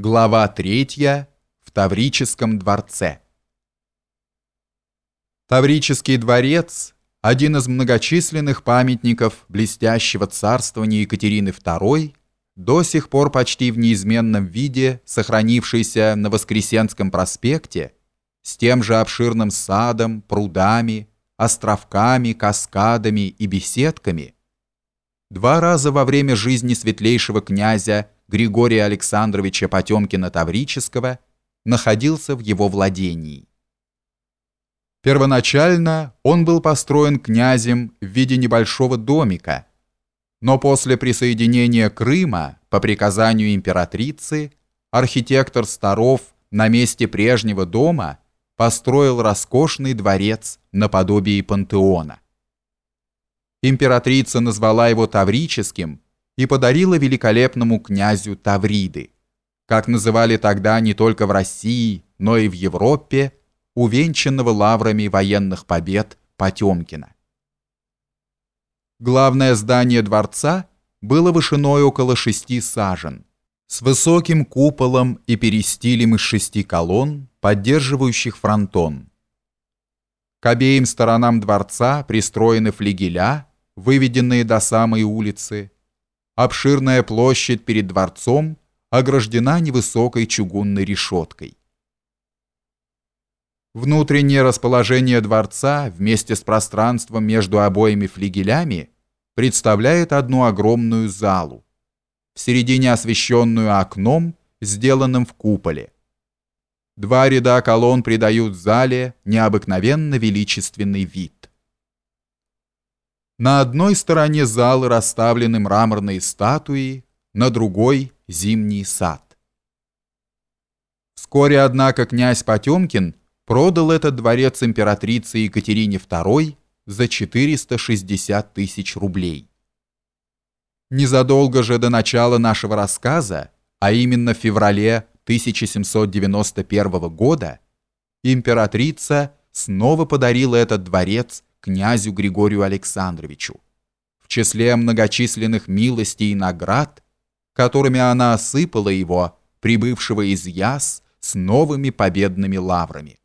Глава 3. В Таврическом дворце. Таврический дворец – один из многочисленных памятников блестящего царствования Екатерины II, до сих пор почти в неизменном виде сохранившийся на Воскресенском проспекте, с тем же обширным садом, прудами, островками, каскадами и беседками. Два раза во время жизни светлейшего князя – Григория Александровича Потемкина-Таврического находился в его владении. Первоначально он был построен князем в виде небольшого домика, но после присоединения Крыма по приказанию императрицы архитектор Старов на месте прежнего дома построил роскошный дворец наподобие пантеона. Императрица назвала его Таврическим – и подарила великолепному князю Тавриды, как называли тогда не только в России, но и в Европе, увенчанного лаврами военных побед Потемкина. Главное здание дворца было вышиной около шести сажен, с высоким куполом и перистилем из шести колонн, поддерживающих фронтон. К обеим сторонам дворца пристроены флигеля, выведенные до самой улицы, Обширная площадь перед дворцом ограждена невысокой чугунной решеткой. Внутреннее расположение дворца вместе с пространством между обоими флигелями представляет одну огромную залу, в середине освещенную окном, сделанным в куполе. Два ряда колонн придают зале необыкновенно величественный вид. На одной стороне залы расставлены мраморные статуи, на другой – зимний сад. Вскоре, однако, князь Потемкин продал этот дворец императрице Екатерине II за 460 тысяч рублей. Незадолго же до начала нашего рассказа, а именно в феврале 1791 года, императрица снова подарила этот дворец князю Григорию Александровичу, в числе многочисленных милостей и наград, которыми она осыпала его, прибывшего из Яс, с новыми победными лаврами.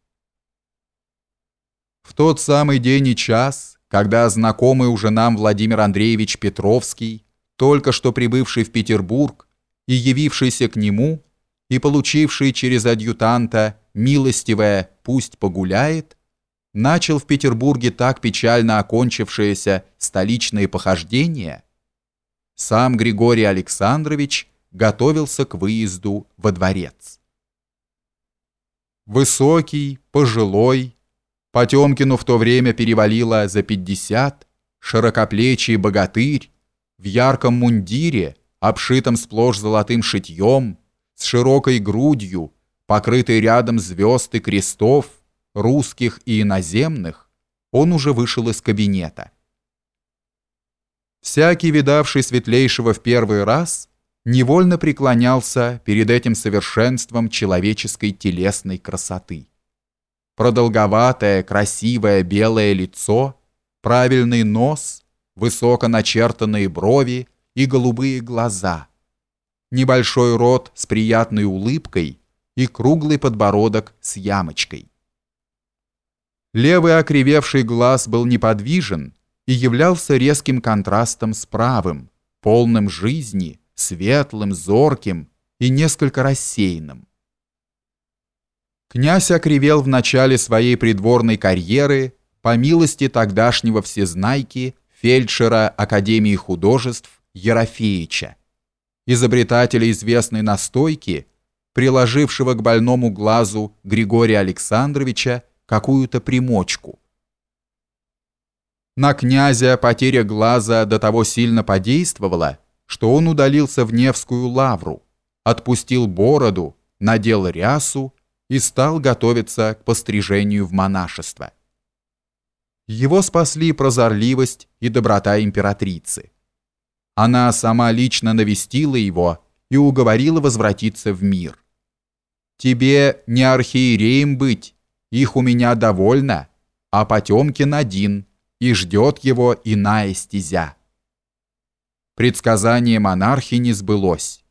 В тот самый день и час, когда знакомый уже нам Владимир Андреевич Петровский, только что прибывший в Петербург и явившийся к нему, и получивший через адъютанта милостивое «пусть погуляет», начал в Петербурге так печально окончившееся столичные похождения, сам Григорий Александрович готовился к выезду во дворец. Высокий, пожилой, Потемкину в то время перевалило за пятьдесят, широкоплечий богатырь, в ярком мундире, обшитом сплошь золотым шитьем, с широкой грудью, покрытой рядом звезд и крестов, русских и иноземных, он уже вышел из кабинета. Всякий, видавший светлейшего в первый раз, невольно преклонялся перед этим совершенством человеческой телесной красоты. Продолговатое, красивое белое лицо, правильный нос, высоко начертанные брови и голубые глаза, небольшой рот с приятной улыбкой и круглый подбородок с ямочкой. Левый окривевший глаз был неподвижен и являлся резким контрастом с правым, полным жизни, светлым, зорким и несколько рассеянным. Князь окривел в начале своей придворной карьеры по милости тогдашнего всезнайки фельдшера Академии художеств Ерофеича, изобретателя известной настойки, приложившего к больному глазу Григория Александровича какую-то примочку. На князя потеря глаза до того сильно подействовала, что он удалился в Невскую лавру, отпустил бороду, надел рясу и стал готовиться к пострижению в монашество. Его спасли прозорливость и доброта императрицы. Она сама лично навестила его и уговорила возвратиться в мир. «Тебе не архиереем быть, их у меня довольно, а Потемкин один, и ждет его иная стезя. Предсказание монархи не сбылось.